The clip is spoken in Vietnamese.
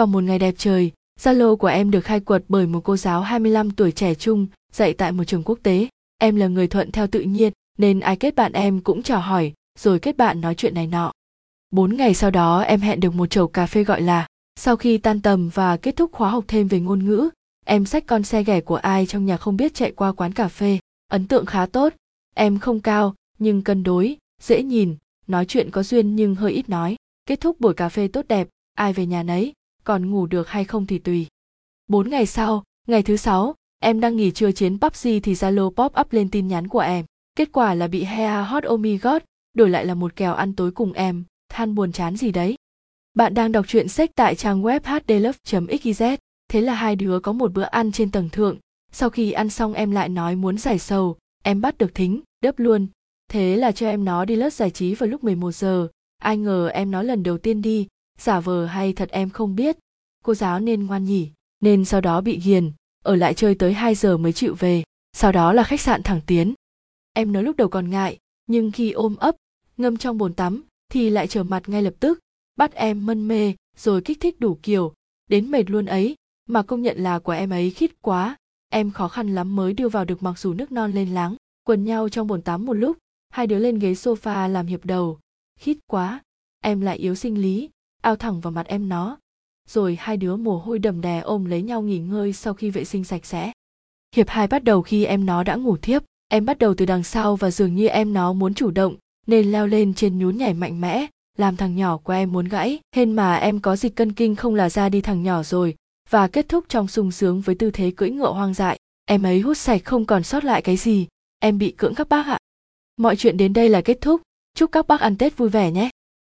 Vào một ngày đẹp trời, Zalo của em được khai quật bởi một cô giáo 25 tuổi trẻ trung, dạy tại một trường quốc tế. Em là người thuận theo tự nhiên, nên ai kết bạn em cũng chào hỏi, rồi kết bạn nói chuyện này nọ. Bốn ngày sau đó em hẹn được một chầu cà phê gọi là. Sau khi tan tầm và kết thúc khóa học thêm về ngôn ngữ, em xách con xe ghẻ của ai trong nhà không biết chạy qua quán cà phê. Ấn tượng khá tốt, em không cao, nhưng cân đối, dễ nhìn, nói chuyện có duyên nhưng hơi ít nói. Kết thúc buổi cà phê tốt đẹp, ai về nhà nấy, còn ngủ được hay không thì tùy. Bốn ngày sau, ngày thứ sáu, em đang nghỉ trưa chiến PUBG thì Zalo pop up lên tin nhắn của em. Kết quả là bị Hea Hot Oh god, đổi lại là một kèo ăn tối cùng em, than buồn chán gì đấy. Bạn đang đọc truyện sách tại trang web hdlove.xyz, thế là hai đứa có một bữa ăn trên tầng thượng. Sau khi ăn xong em lại nói muốn giải sầu, em bắt được thính, đớp luôn. Thế là cho em nó đi lớp giải trí vào lúc 11 giờ, ai ngờ em nó lần đầu tiên đi, giả vờ hay thật em không biết. Cô giáo nên ngoan nhỉ, nên sau đó bị ghiền, ở lại chơi tới 2 giờ mới chịu về. Sau đó là khách sạn thẳng tiến. Em nói lúc đầu còn ngại, nhưng khi ôm ấp, ngâm trong bồn tắm, thì lại trở mặt ngay lập tức, bắt em mân mê, rồi kích thích đủ kiểu, đến mệt luôn ấy, mà công nhận là của em ấy khít quá, em khó khăn lắm mới đưa vào được mặc dù nước non lên láng, quần nhau trong bồn tắm một lúc, hai đứa lên ghế sofa làm hiệp đầu, khít quá, em lại yếu sinh lý, ao thẳng vào mặt em nó, rồi hai đứa mồ hôi đầm đè ôm lấy nhau nghỉ ngơi sau khi vệ sinh sạch sẽ. Hiệp hai bắt đầu khi em nó đã ngủ thiếp, em bắt đầu từ đằng sau và dường như em nó muốn chủ động, nên leo lên trên nhún nhảy mạnh mẽ, làm thằng nhỏ của em muốn gãy. Hên mà em có dịch cân kinh không là ra đi thằng nhỏ rồi, và kết thúc trong sung sướng với tư thế cưỡi ngựa hoang dại. Em ấy hút sạch không còn sót lại cái gì, em bị cưỡng các bác ạ. Mọi chuyện đến đây là kết thúc, chúc các bác ăn Tết vui vẻ nhé.